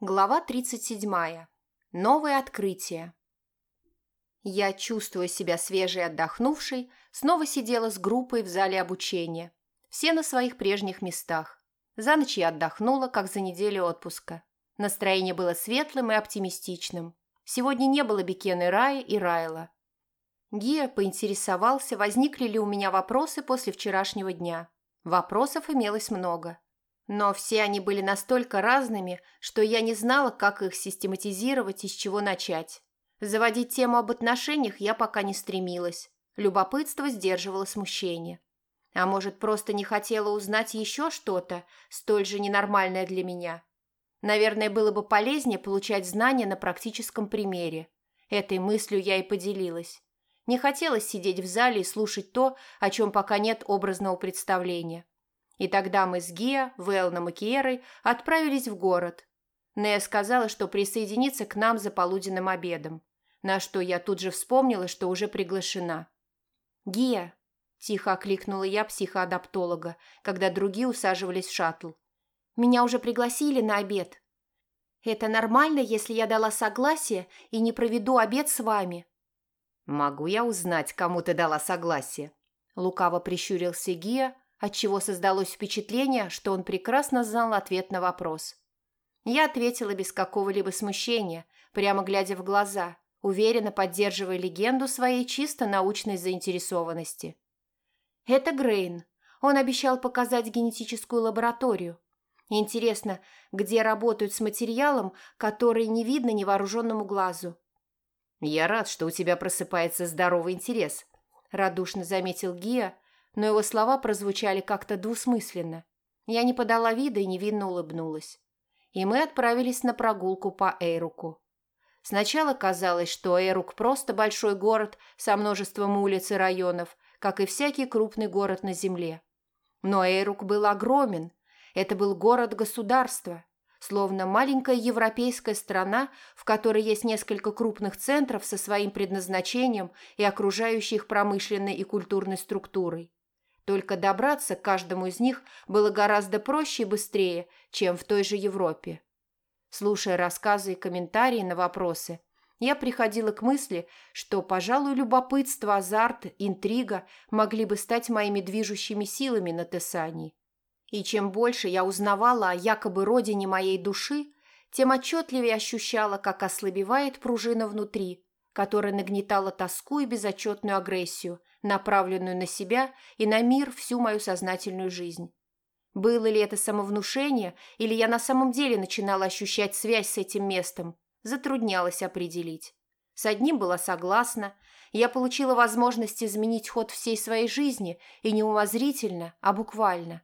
Глава 37. Новые открытия. Я, чувствуя себя свежей и отдохнувшей, снова сидела с группой в зале обучения. Все на своих прежних местах. За ночь я отдохнула, как за неделю отпуска. Настроение было светлым и оптимистичным. Сегодня не было Бекены Раи и Райла. Гия поинтересовался, возникли ли у меня вопросы после вчерашнего дня. Вопросов имелось много. Но все они были настолько разными, что я не знала, как их систематизировать и с чего начать. Заводить тему об отношениях я пока не стремилась. Любопытство сдерживало смущение. А может, просто не хотела узнать еще что-то, столь же ненормальное для меня. Наверное, было бы полезнее получать знания на практическом примере. Этой мыслью я и поделилась. Не хотелось сидеть в зале и слушать то, о чем пока нет образного представления. И тогда мы с Гиа, Вэлном и Киерой отправились в город. Нея сказала, что присоединится к нам за полуденным обедом, на что я тут же вспомнила, что уже приглашена. «Гия!» – тихо окликнула я психоадаптолога, когда другие усаживались в шаттл. «Меня уже пригласили на обед. Это нормально, если я дала согласие и не проведу обед с вами?» «Могу я узнать, кому ты дала согласие?» Лукаво прищурился Гия, отчего создалось впечатление, что он прекрасно знал ответ на вопрос. Я ответила без какого-либо смущения, прямо глядя в глаза, уверенно поддерживая легенду своей чисто научной заинтересованности. «Это Грейн. Он обещал показать генетическую лабораторию. Интересно, где работают с материалом, который не видно невооруженному глазу?» «Я рад, что у тебя просыпается здоровый интерес», – радушно заметил Гия, но его слова прозвучали как-то двусмысленно. Я не подала вида и невинно улыбнулась. И мы отправились на прогулку по Эйруку. Сначала казалось, что Эйрук просто большой город со множеством улиц и районов, как и всякий крупный город на земле. Но Эйрук был огромен. Это был город-государство, словно маленькая европейская страна, в которой есть несколько крупных центров со своим предназначением и окружающей их промышленной и культурной структурой. Только добраться к каждому из них было гораздо проще и быстрее, чем в той же Европе. Слушая рассказы и комментарии на вопросы, я приходила к мысли, что, пожалуй, любопытство, азарт, интрига могли бы стать моими движущими силами на Тессании. И чем больше я узнавала о якобы родине моей души, тем отчетливее ощущала, как ослабевает пружина внутри, которая нагнетала тоску и безотчетную агрессию, направленную на себя и на мир всю мою сознательную жизнь. Было ли это самовнушение, или я на самом деле начинала ощущать связь с этим местом, затруднялось определить. С одним была согласна, я получила возможность изменить ход всей своей жизни, и не умозрительно, а буквально.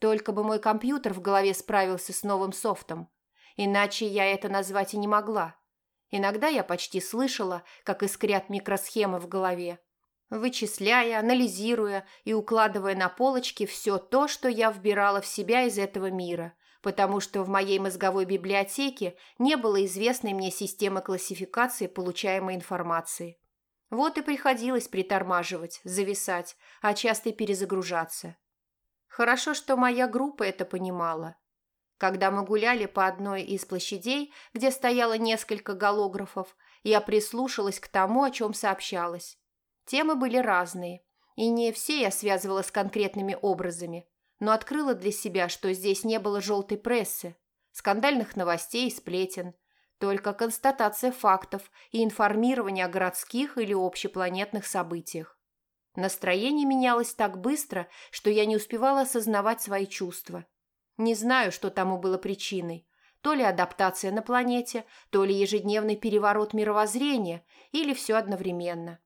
Только бы мой компьютер в голове справился с новым софтом. Иначе я это назвать и не могла. Иногда я почти слышала, как искрят микросхемы в голове, вычисляя, анализируя и укладывая на полочки все то, что я вбирала в себя из этого мира, потому что в моей мозговой библиотеке не было известной мне системы классификации получаемой информации. Вот и приходилось притормаживать, зависать, а часто и перезагружаться. Хорошо, что моя группа это понимала. Когда мы гуляли по одной из площадей, где стояло несколько голографов, я прислушалась к тому, о чем сообщалась. Темы были разные, и не все я связывала с конкретными образами, но открыла для себя, что здесь не было желтой прессы, скандальных новостей и сплетен, только констатация фактов и информирование о городских или общепланетных событиях. Настроение менялось так быстро, что я не успевала осознавать свои чувства. Не знаю, что тому было причиной. То ли адаптация на планете, то ли ежедневный переворот мировоззрения, или все одновременно.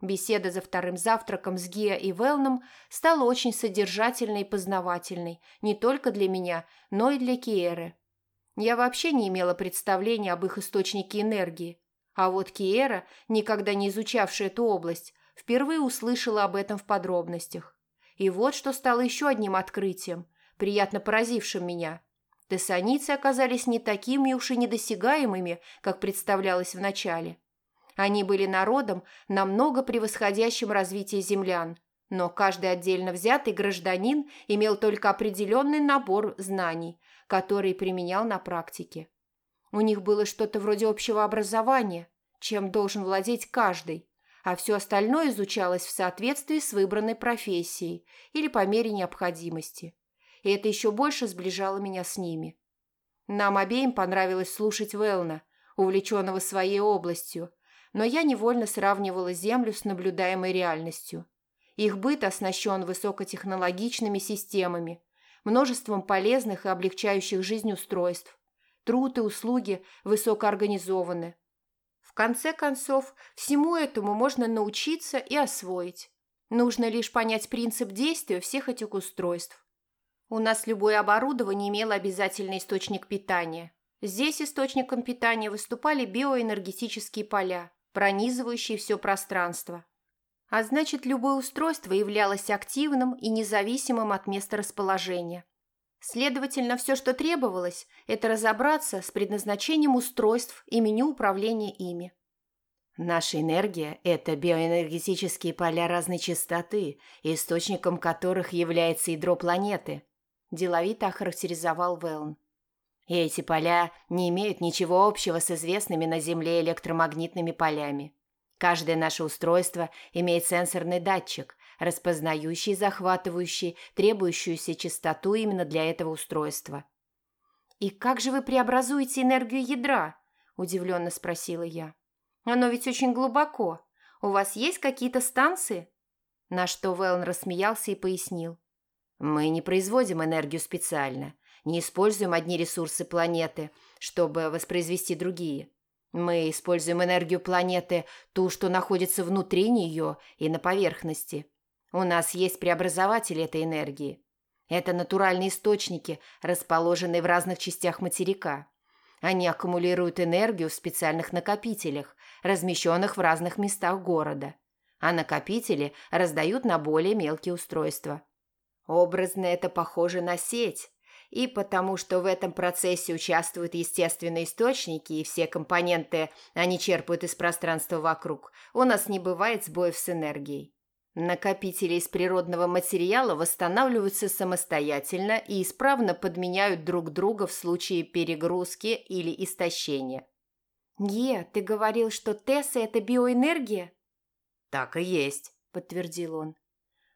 Беседа за вторым завтраком с Гиа и Велном стала очень содержательной и познавательной не только для меня, но и для Киеры. Я вообще не имела представления об их источнике энергии, а вот Киера, никогда не изучавшая эту область, впервые услышала об этом в подробностях. И вот что стало еще одним открытием, приятно поразившим меня. Тессаницы оказались не такими уж и недосягаемыми, как представлялось вначале. Они были народом, намного превосходящим развитие землян, но каждый отдельно взятый гражданин имел только определенный набор знаний, которые применял на практике. У них было что-то вроде общего образования, чем должен владеть каждый, а все остальное изучалось в соответствии с выбранной профессией или по мере необходимости. И это еще больше сближало меня с ними. Нам обеим понравилось слушать Велна, увлеченного своей областью, но я невольно сравнивала Землю с наблюдаемой реальностью. Их быт оснащен высокотехнологичными системами, множеством полезных и облегчающих жизнь устройств. Труд и услуги высокоорганизованы. В конце концов, всему этому можно научиться и освоить. Нужно лишь понять принцип действия всех этих устройств. У нас любое оборудование имело обязательный источник питания. Здесь источником питания выступали биоэнергетические поля, пронизывающие все пространство. А значит, любое устройство являлось активным и независимым от места расположения. Следовательно, все, что требовалось, это разобраться с предназначением устройств и меню управления ими. Наша энергия – это биоэнергетические поля разной частоты, источником которых является ядро планеты, деловито охарактеризовал Велн. И эти поля не имеют ничего общего с известными на Земле электромагнитными полями. Каждое наше устройство имеет сенсорный датчик, распознающий, захватывающий, требующуюся частоту именно для этого устройства. «И как же вы преобразуете энергию ядра?» – удивленно спросила я. «Оно ведь очень глубоко. У вас есть какие-то станции?» На что Вэлн рассмеялся и пояснил. «Мы не производим энергию специально, не используем одни ресурсы планеты, чтобы воспроизвести другие. Мы используем энергию планеты, ту, что находится внутри нее и на поверхности. У нас есть преобразователи этой энергии. Это натуральные источники, расположенные в разных частях материка. Они аккумулируют энергию в специальных накопителях, размещенных в разных местах города. А накопители раздают на более мелкие устройства. Образно это похоже на сеть, и потому что в этом процессе участвуют естественные источники и все компоненты они черпают из пространства вокруг, у нас не бывает сбоев с энергией. Накопители из природного материала восстанавливаются самостоятельно и исправно подменяют друг друга в случае перегрузки или истощения. «Ге, ты говорил, что Тесса – это биоэнергия?» «Так и есть», – подтвердил он.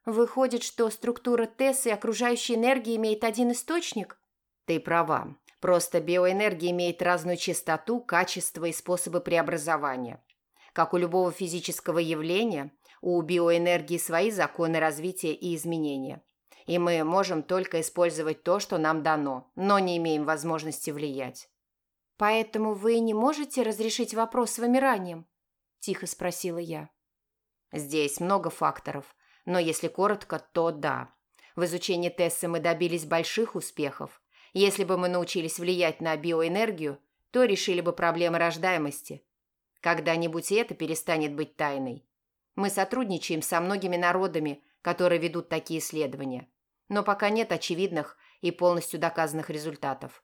Выходит, что структура ТЭС и окружающей энергии имеет один источник? Ты права. Просто биоэнергия имеет разную частоту, качество и способы преобразования. Как у любого физического явления, у биоэнергии свои законы развития и изменения. И мы можем только использовать то, что нам дано, но не имеем возможности влиять. «Поэтому вы не можете разрешить вопрос с вымиранием?» – тихо спросила я. «Здесь много факторов, но если коротко, то да. В изучении Тессы мы добились больших успехов. Если бы мы научились влиять на биоэнергию, то решили бы проблемы рождаемости. Когда-нибудь это перестанет быть тайной. Мы сотрудничаем со многими народами, которые ведут такие исследования. Но пока нет очевидных и полностью доказанных результатов.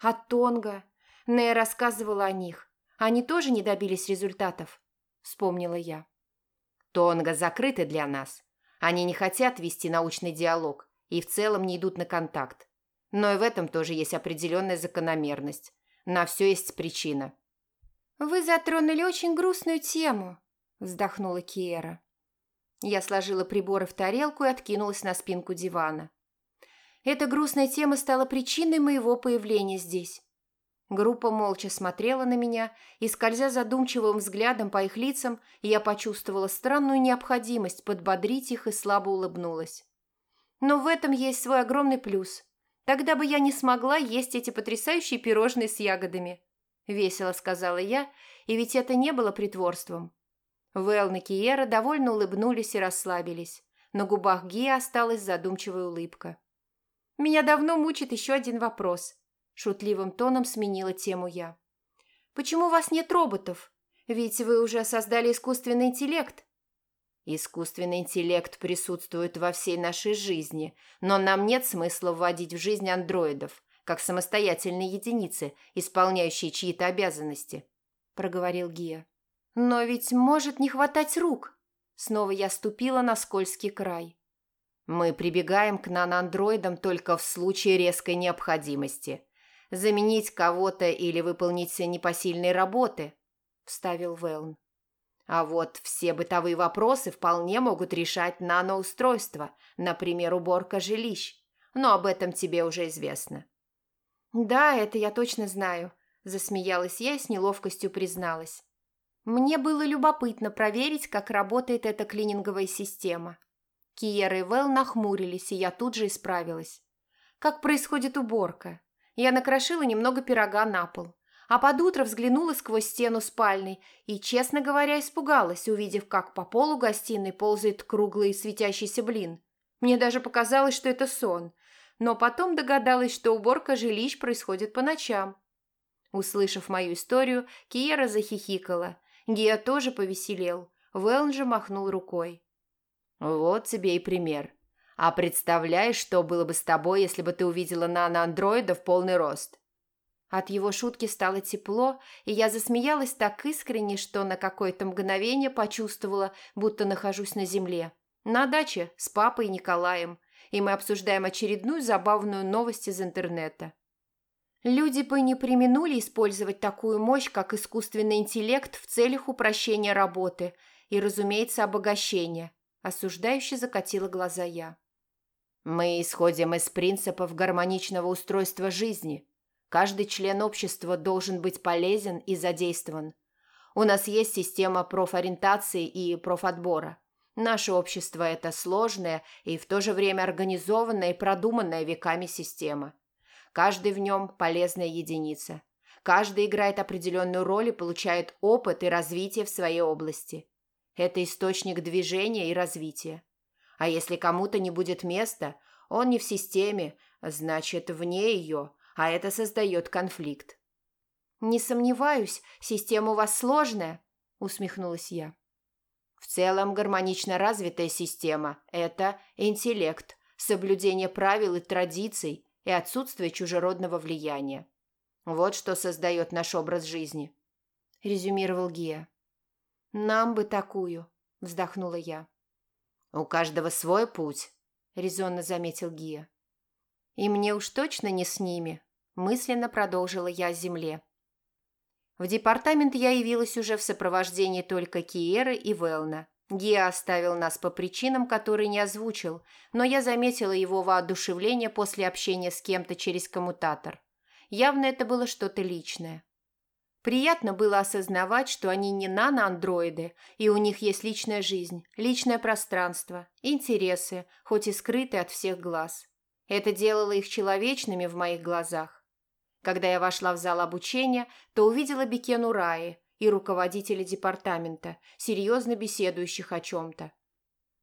А Тонга? Нея рассказывала о них. Они тоже не добились результатов, вспомнила я. Тонго закрыты для нас. Они не хотят вести научный диалог и в целом не идут на контакт. Но и в этом тоже есть определенная закономерность. На все есть причина. «Вы затронули очень грустную тему», – вздохнула Киера. Я сложила приборы в тарелку и откинулась на спинку дивана. Эта грустная тема стала причиной моего появления здесь. Группа молча смотрела на меня, и, скользя задумчивым взглядом по их лицам, я почувствовала странную необходимость подбодрить их и слабо улыбнулась. Но в этом есть свой огромный плюс. Тогда бы я не смогла есть эти потрясающие пирожные с ягодами. Весело сказала я, и ведь это не было притворством. Вэл и Киера довольно улыбнулись и расслабились. На губах Ги осталась задумчивая улыбка. Меня давно мучит еще один вопрос – Шутливым тоном сменила тему я. «Почему у вас нет роботов? Ведь вы уже создали искусственный интеллект». Искусственный интеллект присутствует во всей нашей жизни, но нам нет смысла вводить в жизнь андроидов, как самостоятельные единицы, исполняющие чьи-то обязанности», – проговорил Гия. «Но ведь может не хватать рук». Снова я ступила на скользкий край. «Мы прибегаем к наноандроидам только в случае резкой необходимости. Заменить кого-то или выполнить непосильные работы», – вставил Велн. А вот все бытовые вопросы вполне могут решать наноустройства, например, уборка жилищ. Но об этом тебе уже известно. «Да, это я точно знаю», – засмеялась я и с неловкостью призналась. Мне было любопытно проверить, как работает эта клининговая система. Киера и Вэл нахмурились, и я тут же исправилась. Как происходит уборка? Я накрошила немного пирога на пол а под утро взглянула сквозь стену спальной и, честно говоря, испугалась, увидев, как по полу гостиной ползает круглый светящийся блин. Мне даже показалось, что это сон, но потом догадалась, что уборка жилищ происходит по ночам. Услышав мою историю, Киера захихикала. Гия тоже повеселел. Вэлн же махнул рукой. «Вот тебе и пример. А представляешь, что было бы с тобой, если бы ты увидела наноандроида в полный рост? От его шутки стало тепло, и я засмеялась так искренне, что на какое-то мгновение почувствовала, будто нахожусь на земле. На даче с папой и Николаем, и мы обсуждаем очередную забавную новость из интернета. Люди бы не применули использовать такую мощь, как искусственный интеллект в целях упрощения работы и, разумеется, обогащения. Осуждающе закатила глаза я. Мы исходим из принципов гармоничного устройства жизни, Каждый член общества должен быть полезен и задействован. У нас есть система профориентации и профотбора. Наше общество – это сложная и в то же время организованная и продуманная веками система. Каждый в нем – полезная единица. Каждый играет определенную роль и получает опыт и развитие в своей области. Это источник движения и развития. А если кому-то не будет места, он не в системе, значит, вне ее, а это создает конфликт. «Не сомневаюсь, система у вас сложная», – усмехнулась я. В целом гармонично развитая система – это интеллект, соблюдение правил и традиций и отсутствие чужеродного влияния. Вот что создает наш образ жизни», – резюмировал Гия. «Нам бы такую», – вздохнула я. «У каждого свой путь», – резонно заметил Гия. «И мне уж точно не с ними», мысленно продолжила я земле. В департамент я явилась уже в сопровождении только Киеры и Велна. Гиа оставил нас по причинам, которые не озвучил, но я заметила его воодушевление после общения с кем-то через коммутатор. Явно это было что-то личное. Приятно было осознавать, что они не наноандроиды, и у них есть личная жизнь, личное пространство, интересы, хоть и скрытые от всех глаз. Это делало их человечными в моих глазах. Когда я вошла в зал обучения, то увидела Бекену Раи и руководителя департамента, серьезно беседующих о чем-то.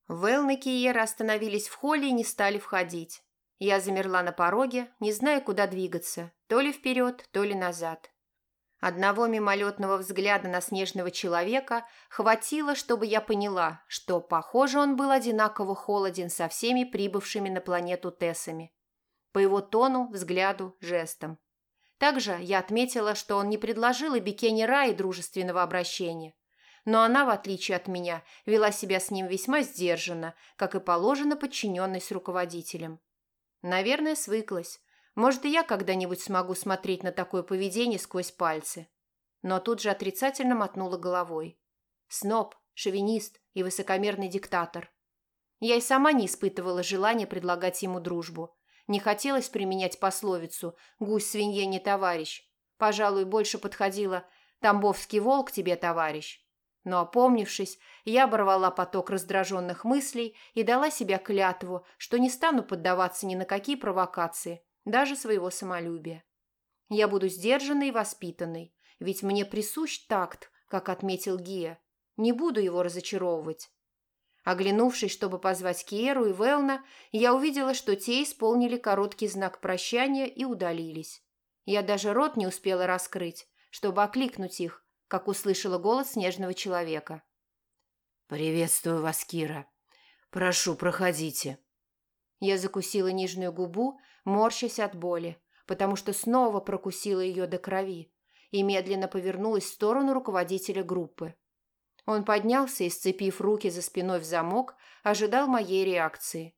Вэлн и Киера остановились в холле и не стали входить. Я замерла на пороге, не зная, куда двигаться, то ли вперед, то ли назад. Одного мимолетного взгляда на снежного человека хватило, чтобы я поняла, что, похоже, он был одинаково холоден со всеми прибывшими на планету Тессами. По его тону, взгляду, жестам. Также я отметила, что он не предложил и Бекене Раи дружественного обращения. Но она, в отличие от меня, вела себя с ним весьма сдержанно, как и положено подчиненной с руководителем. Наверное, свыклась. Может, и я когда-нибудь смогу смотреть на такое поведение сквозь пальцы. Но тут же отрицательно мотнула головой. Сноб, шовинист и высокомерный диктатор. Я и сама не испытывала желания предлагать ему дружбу. Не хотелось применять пословицу «гусь свинье не товарищ». Пожалуй, больше подходило «Тамбовский волк тебе товарищ». Но опомнившись, я оборвала поток раздраженных мыслей и дала себя клятву, что не стану поддаваться ни на какие провокации, даже своего самолюбия. Я буду сдержанной и воспитанной, ведь мне присущ такт, как отметил Гия. Не буду его разочаровывать. Оглянувшись, чтобы позвать Киеру и Велна, я увидела, что те исполнили короткий знак прощания и удалились. Я даже рот не успела раскрыть, чтобы окликнуть их, как услышала голос снежного человека. «Приветствую вас, Кира. Прошу, проходите». Я закусила нижнюю губу, морщась от боли, потому что снова прокусила ее до крови и медленно повернулась в сторону руководителя группы. Он поднялся и, сцепив руки за спиной в замок, ожидал моей реакции.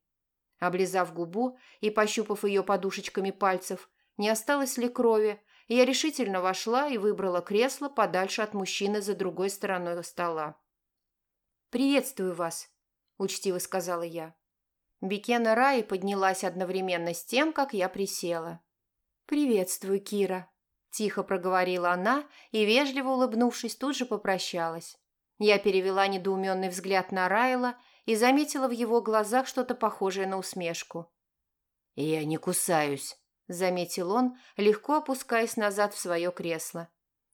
Облизав губу и пощупав ее подушечками пальцев, не осталось ли крови, я решительно вошла и выбрала кресло подальше от мужчины за другой стороной стола. «Приветствую вас», – учтиво сказала я. Бекена Раи поднялась одновременно с тем, как я присела. «Приветствую, Кира», – тихо проговорила она и, вежливо улыбнувшись, тут же попрощалась. Я перевела недоуменный взгляд на Райла и заметила в его глазах что-то похожее на усмешку. «Я не кусаюсь», – заметил он, легко опускаясь назад в свое кресло.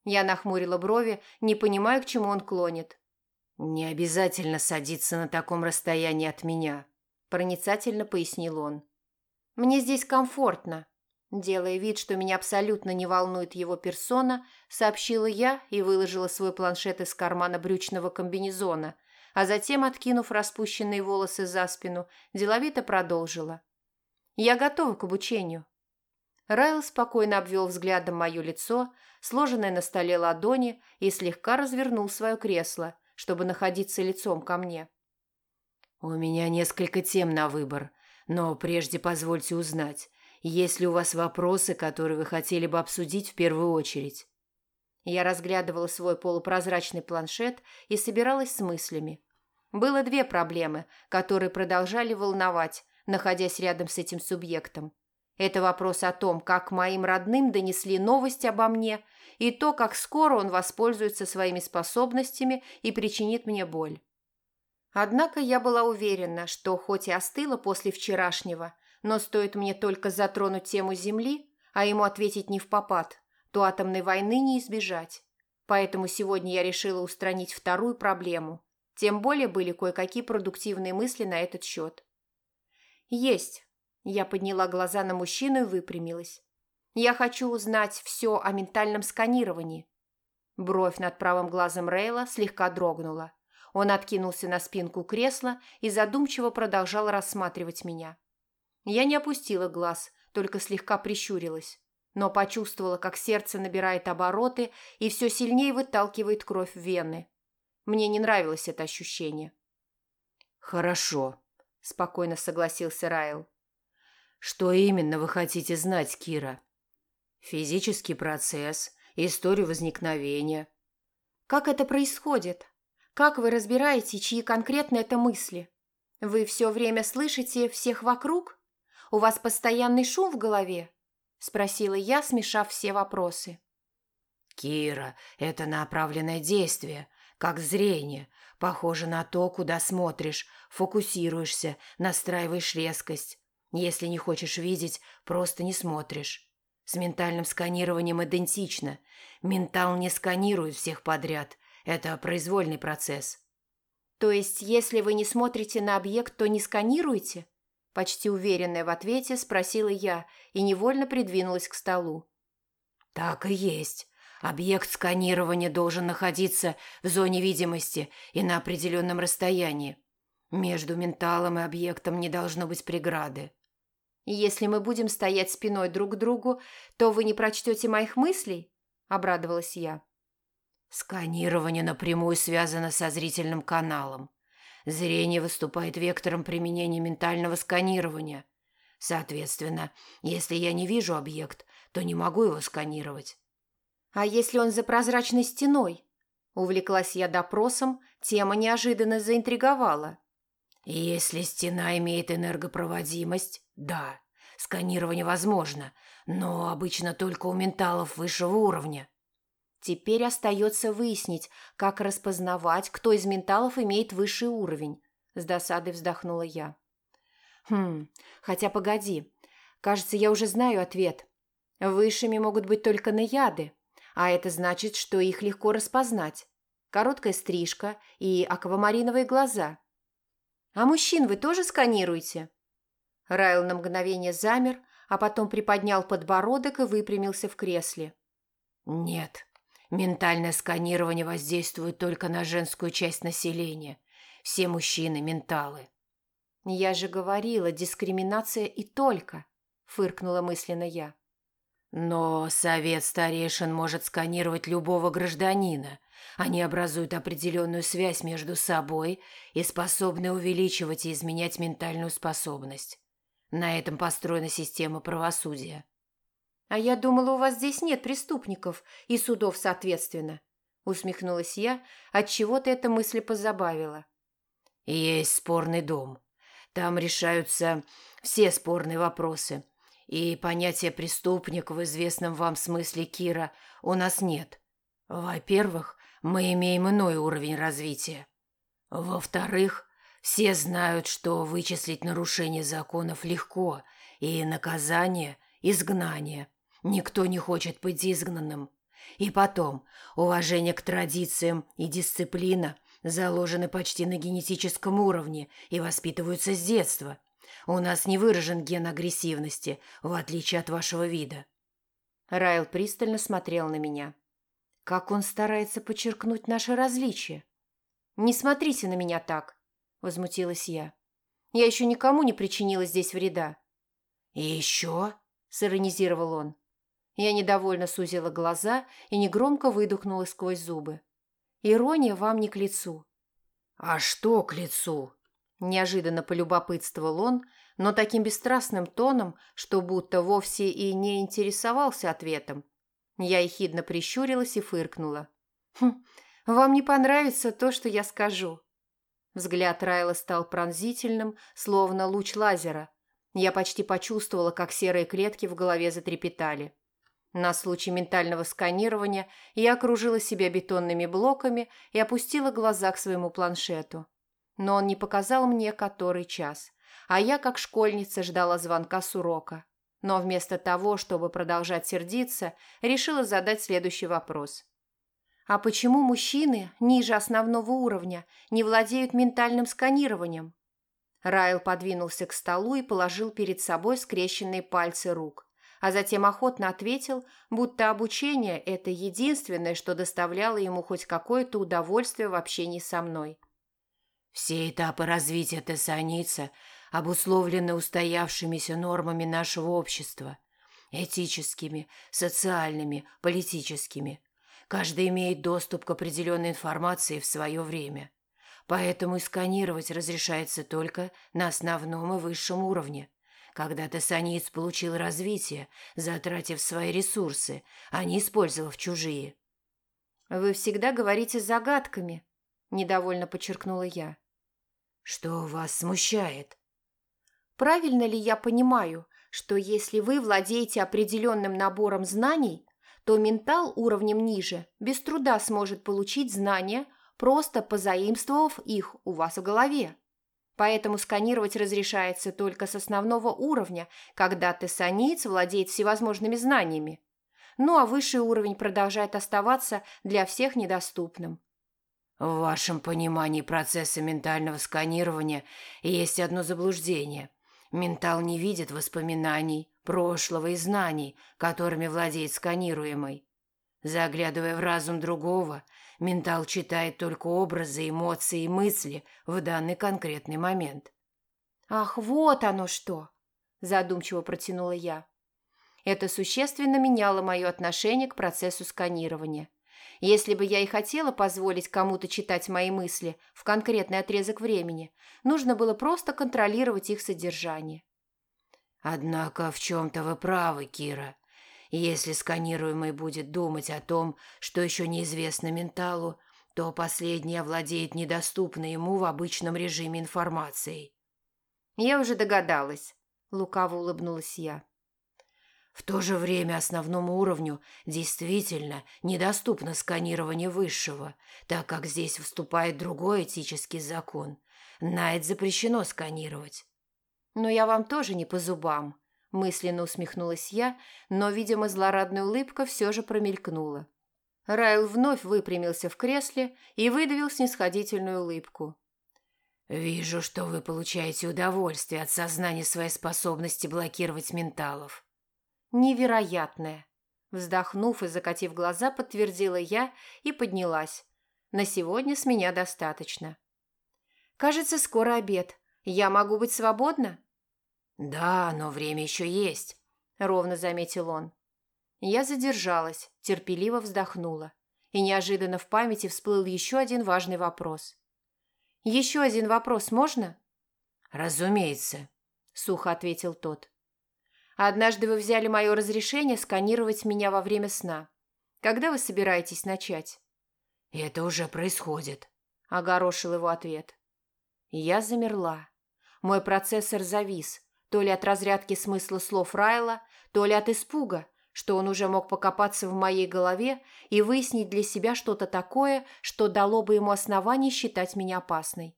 Я нахмурила брови, не понимая, к чему он клонит. «Не обязательно садиться на таком расстоянии от меня», – проницательно пояснил он. «Мне здесь комфортно», – делая вид, что меня абсолютно не волнует его персона, сообщила я и выложила свой планшет из кармана брючного комбинезона, а затем, откинув распущенные волосы за спину, деловито продолжила. «Я готова к обучению». Райл спокойно обвел взглядом мое лицо, сложенное на столе ладони, и слегка развернул свое кресло, чтобы находиться лицом ко мне. «У меня несколько тем на выбор, но прежде позвольте узнать, есть ли у вас вопросы, которые вы хотели бы обсудить в первую очередь?» Я разглядывала свой полупрозрачный планшет и собиралась с мыслями. Было две проблемы, которые продолжали волновать, находясь рядом с этим субъектом. Это вопрос о том, как моим родным донесли новость обо мне, и то, как скоро он воспользуется своими способностями и причинит мне боль. Однако я была уверена, что хоть и остыла после вчерашнего, но стоит мне только затронуть тему Земли, а ему ответить не в попад, то атомной войны не избежать. Поэтому сегодня я решила устранить вторую проблему. Тем более были кое-какие продуктивные мысли на этот счет. «Есть», я подняла глаза на мужчину и выпрямилась. «Я хочу узнать все о ментальном сканировании». Бровь над правым глазом Рейла слегка дрогнула. Он откинулся на спинку кресла и задумчиво продолжал рассматривать меня. Я не опустила глаз, только слегка прищурилась, но почувствовала, как сердце набирает обороты и все сильнее выталкивает кровь в вены. Мне не нравилось это ощущение. «Хорошо», – спокойно согласился Райл. Что именно вы хотите знать, Кира? Физический процесс, историю возникновения. Как это происходит? Как вы разбираете, чьи конкретно это мысли? Вы все время слышите всех вокруг? У вас постоянный шум в голове? Спросила я, смешав все вопросы. Кира, это направленное действие, как зрение. Похоже на то, куда смотришь, фокусируешься, настраиваешь резкость. Если не хочешь видеть, просто не смотришь. С ментальным сканированием идентично. Ментал не сканирует всех подряд. Это произвольный процесс. То есть, если вы не смотрите на объект, то не сканируете? Почти уверенная в ответе спросила я и невольно придвинулась к столу. Так и есть. Объект сканирования должен находиться в зоне видимости и на определенном расстоянии. Между менталом и объектом не должно быть преграды. «Если мы будем стоять спиной друг к другу, то вы не прочтете моих мыслей?» – обрадовалась я. Сканирование напрямую связано со зрительным каналом. Зрение выступает вектором применения ментального сканирования. Соответственно, если я не вижу объект, то не могу его сканировать. «А если он за прозрачной стеной?» Увлеклась я допросом, тема неожиданно заинтриговала. Если стена имеет энергопроводимость, да, сканирование возможно, но обычно только у менталов высшего уровня. Теперь остается выяснить, как распознавать, кто из менталов имеет высший уровень. С досадой вздохнула я. Хм, хотя погоди. Кажется, я уже знаю ответ. Высшими могут быть только наяды, а это значит, что их легко распознать. Короткая стрижка и аквамариновые глаза. «А мужчин вы тоже сканируете?» Райл на мгновение замер, а потом приподнял подбородок и выпрямился в кресле. «Нет, ментальное сканирование воздействует только на женскую часть населения. Все мужчины – менталы». «Я же говорила, дискриминация и только», – фыркнула мысленно я. Но совет старейшин может сканировать любого гражданина. Они образуют определенную связь между собой и способны увеличивать и изменять ментальную способность. На этом построена система правосудия. «А я думала, у вас здесь нет преступников и судов соответственно», усмехнулась я, отчего-то эта мысль позабавила. «Есть спорный дом. Там решаются все спорные вопросы. И понятия преступник в известном вам смысле Кира у нас нет. Во-первых, мы имеем иной уровень развития. Во-вторых, все знают, что вычислить нарушение законов легко, и наказание – изгнание. Никто не хочет быть изгнанным. И потом, уважение к традициям и дисциплина заложены почти на генетическом уровне и воспитываются с детства. У нас не выражен ген агрессивности, в отличие от вашего вида. Райл пристально смотрел на меня. Как он старается подчеркнуть наше различие. «Не смотрите на меня так», – возмутилась я. «Я еще никому не причинила здесь вреда». «И еще?» – сиронизировал он. Я недовольно сузила глаза и негромко выдохнула сквозь зубы. Ирония вам не к лицу. «А что к лицу?» Неожиданно полюбопытствовал он, но таким бесстрастным тоном, что будто вовсе и не интересовался ответом. Я ехидно прищурилась и фыркнула. «Хм, вам не понравится то, что я скажу». Взгляд Райла стал пронзительным, словно луч лазера. Я почти почувствовала, как серые клетки в голове затрепетали. На случай ментального сканирования я окружила себя бетонными блоками и опустила глаза к своему планшету. Но он не показал мне который час, а я, как школьница, ждала звонка с урока. Но вместо того, чтобы продолжать сердиться, решила задать следующий вопрос. А почему мужчины ниже основного уровня не владеют ментальным сканированием? Райл подвинулся к столу и положил перед собой скрещенные пальцы рук а затем охотно ответил, будто обучение – это единственное, что доставляло ему хоть какое-то удовольствие в общении со мной. «Все этапы развития тессаница обусловлены устоявшимися нормами нашего общества – этическими, социальными, политическими. Каждый имеет доступ к определенной информации в свое время. Поэтому и сканировать разрешается только на основном и высшем уровне – когда тессаниец получил развитие, затратив свои ресурсы, а не использовав чужие. «Вы всегда говорите загадками», – недовольно подчеркнула я. «Что вас смущает?» «Правильно ли я понимаю, что если вы владеете определенным набором знаний, то ментал уровнем ниже без труда сможет получить знания, просто позаимствовав их у вас в голове?» Поэтому сканировать разрешается только с основного уровня, когда тессаниец владеет всевозможными знаниями. Ну а высший уровень продолжает оставаться для всех недоступным. В вашем понимании процесса ментального сканирования есть одно заблуждение. Ментал не видит воспоминаний, прошлого и знаний, которыми владеет сканируемый. Заглядывая в разум другого, Ментал читает только образы, эмоции и мысли в данный конкретный момент. «Ах, вот оно что!» – задумчиво протянула я. Это существенно меняло мое отношение к процессу сканирования. Если бы я и хотела позволить кому-то читать мои мысли в конкретный отрезок времени, нужно было просто контролировать их содержание. «Однако в чем-то вы правы, Кира», если сканируемый будет думать о том, что еще неизвестно менталу, то последний овладеет недоступной ему в обычном режиме информацией. «Я уже догадалась», – лукаво улыбнулась я. В то же время основному уровню действительно недоступно сканирование высшего, так как здесь вступает другой этический закон. Найт запрещено сканировать. Но я вам тоже не по зубам, Мысленно усмехнулась я, но, видимо, злорадная улыбка все же промелькнула. Райл вновь выпрямился в кресле и выдавил снисходительную улыбку. «Вижу, что вы получаете удовольствие от сознания своей способности блокировать менталов». «Невероятное!» Вздохнув и закатив глаза, подтвердила я и поднялась. «На сегодня с меня достаточно». «Кажется, скоро обед. Я могу быть свободна?» «Да, но время еще есть», – ровно заметил он. Я задержалась, терпеливо вздохнула. И неожиданно в памяти всплыл еще один важный вопрос. «Еще один вопрос можно?» «Разумеется», – сухо ответил тот. Однажды вы взяли мое разрешение сканировать меня во время сна. Когда вы собираетесь начать?» «Это уже происходит», – огорошил его ответ. Я замерла. Мой процессор завис, то ли от разрядки смысла слов Райла, то ли от испуга, что он уже мог покопаться в моей голове и выяснить для себя что-то такое, что дало бы ему основание считать меня опасной.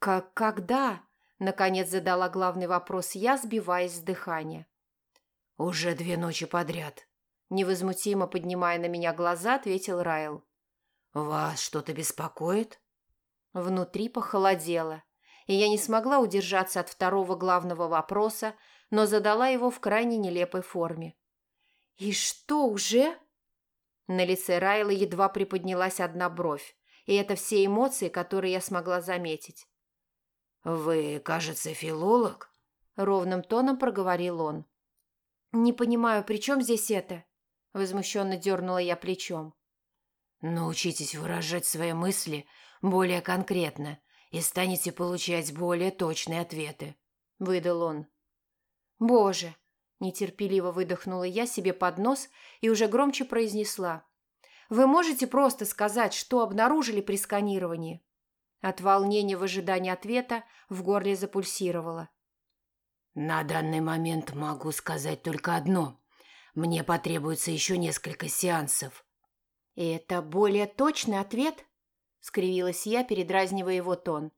«Как когда?» – наконец задала главный вопрос я, сбиваясь с дыхания. «Уже две ночи подряд», – невозмутимо поднимая на меня глаза, ответил Райл. «Вас что-то беспокоит?» Внутри похолодело, и я не смогла удержаться от второго главного вопроса, но задала его в крайне нелепой форме. «И что, уже?» На лице Райла едва приподнялась одна бровь, и это все эмоции, которые я смогла заметить. «Вы, кажется, филолог?» – ровным тоном проговорил он. «Не понимаю, при чем здесь это?» – возмущенно дернула я плечом. «Научитесь выражать свои мысли более конкретно и станете получать более точные ответы», – выдал он. «Боже!» – нетерпеливо выдохнула я себе под нос и уже громче произнесла. «Вы можете просто сказать, что обнаружили при сканировании?» От волнения в ожидании ответа в горле запульсировало. «На данный момент могу сказать только одно. Мне потребуется еще несколько сеансов». «И это более точный ответ?» – скривилась я, передразнивая его тон.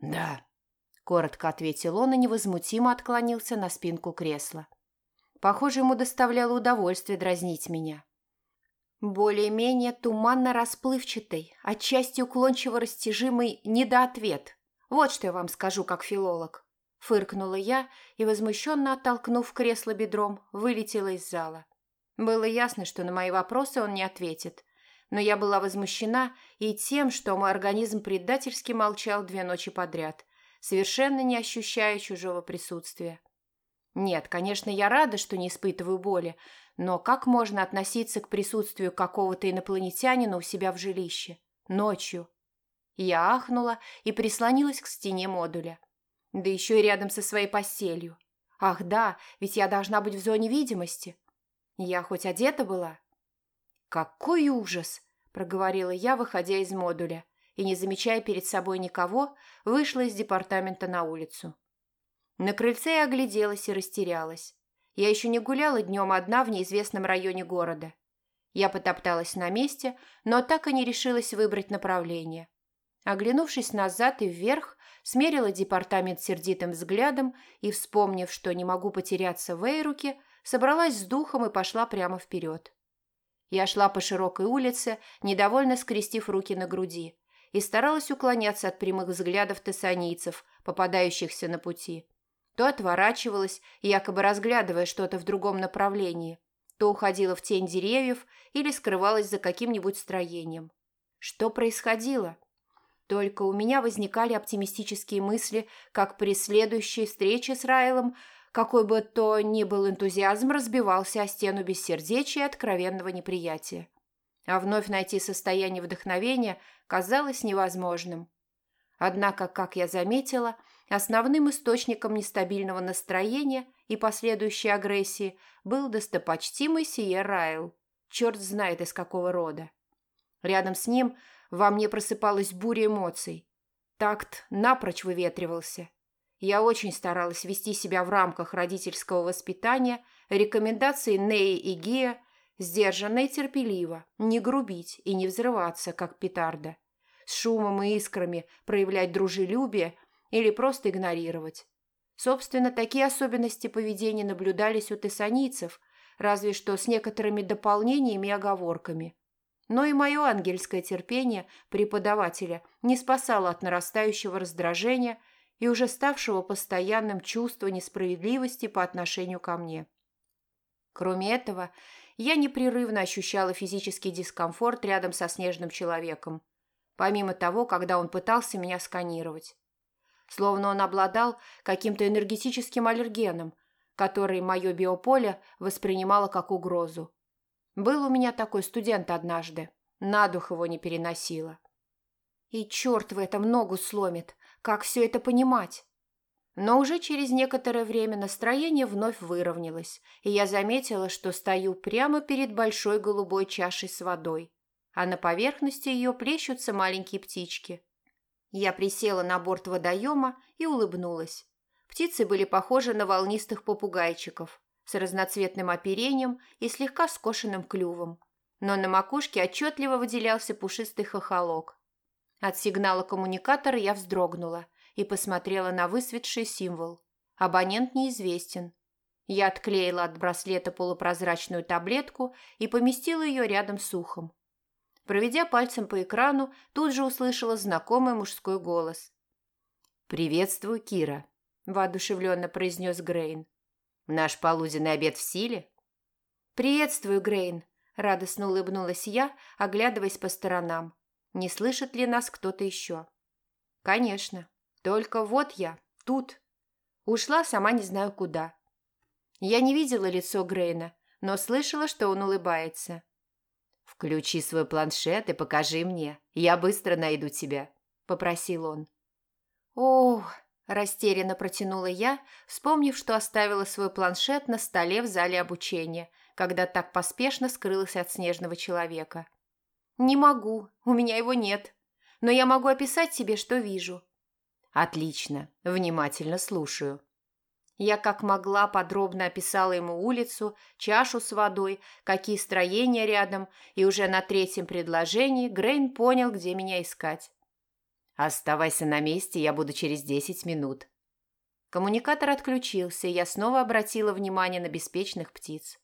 «Да», – коротко ответил он и невозмутимо отклонился на спинку кресла. Похоже, ему доставляло удовольствие дразнить меня. Более-менее туманно-расплывчатый, отчасти уклончиво растяжимый недоответ. Вот что я вам скажу как филолог. Фыркнула я и, возмущенно оттолкнув кресло бедром, вылетела из зала. Было ясно, что на мои вопросы он не ответит. Но я была возмущена и тем, что мой организм предательски молчал две ночи подряд, совершенно не ощущая чужого присутствия. Нет, конечно, я рада, что не испытываю боли, но как можно относиться к присутствию какого-то инопланетянина у себя в жилище? Ночью. Я ахнула и прислонилась к стене модуля. Да еще и рядом со своей постелью. Ах да, ведь я должна быть в зоне видимости. Я хоть одета была? Какой ужас! Проговорила я, выходя из модуля, и, не замечая перед собой никого, вышла из департамента на улицу. На крыльце я огляделась и растерялась. Я еще не гуляла днем одна в неизвестном районе города. Я потопталась на месте, но так и не решилась выбрать направление. Оглянувшись назад и вверх, смерила департамент сердитым взглядом и, вспомнив, что не могу потеряться в Эйруке, собралась с духом и пошла прямо вперед. Я шла по широкой улице, недовольно скрестив руки на груди, и старалась уклоняться от прямых взглядов тессанийцев, попадающихся на пути. То отворачивалась, якобы разглядывая что-то в другом направлении, то уходила в тень деревьев или скрывалась за каким-нибудь строением. Что происходило? Только у меня возникали оптимистические мысли, как при следующей встрече с Райлом, какой бы то ни был энтузиазм, разбивался о стену бессердечия и откровенного неприятия. А вновь найти состояние вдохновения казалось невозможным. Однако, как я заметила, основным источником нестабильного настроения и последующей агрессии был достопочтимый Сиер Райл, черт знает из какого рода. Рядом с ним – во мне просыпалась буря эмоций. Такт напрочь выветривался. Я очень старалась вести себя в рамках родительского воспитания, рекомендаций Неи и Гия, сдержанно и терпеливо, не грубить и не взрываться, как петарда, с шумом и искрами проявлять дружелюбие или просто игнорировать. Собственно, такие особенности поведения наблюдались у тессанийцев, разве что с некоторыми дополнениями и оговорками – но и мое ангельское терпение преподавателя не спасало от нарастающего раздражения и уже ставшего постоянным чувства несправедливости по отношению ко мне. Кроме этого, я непрерывно ощущала физический дискомфорт рядом со снежным человеком, помимо того, когда он пытался меня сканировать. Словно он обладал каким-то энергетическим аллергеном, который мое биополе воспринимало как угрозу. Был у меня такой студент однажды. На дух его не переносила. И черт в этом ногу сломит. Как все это понимать? Но уже через некоторое время настроение вновь выровнялось, и я заметила, что стою прямо перед большой голубой чашей с водой, а на поверхности ее плещутся маленькие птички. Я присела на борт водоема и улыбнулась. Птицы были похожи на волнистых попугайчиков с разноцветным оперением и слегка скошенным клювом, но на макушке отчетливо выделялся пушистый хохолок. От сигнала коммуникатора я вздрогнула и посмотрела на высветший символ. Абонент неизвестен. Я отклеила от браслета полупрозрачную таблетку и поместила ее рядом с ухом. Проведя пальцем по экрану, тут же услышала знакомый мужской голос. «Приветствую, Кира», – воодушевленно произнес Грейн. «Наш полуденный обед в силе?» «Приветствую, Грейн», – радостно улыбнулась я, оглядываясь по сторонам. Не слышит ли нас кто-то еще? Конечно. Только вот я, тут. Ушла сама не знаю куда. Я не видела лицо Грейна, но слышала, что он улыбается. «Включи свой планшет и покажи мне. Я быстро найду тебя», – попросил он. «Ох», – растерянно протянула я, вспомнив, что оставила свой планшет на столе в зале обучения, когда так поспешно скрылась от снежного человека. «Не могу, у меня его нет. Но я могу описать тебе, что вижу». «Отлично, внимательно слушаю». Я как могла подробно описала ему улицу, чашу с водой, какие строения рядом, и уже на третьем предложении Грейн понял, где меня искать. «Оставайся на месте, я буду через десять минут». Коммуникатор отключился, и я снова обратила внимание на беспечных птиц.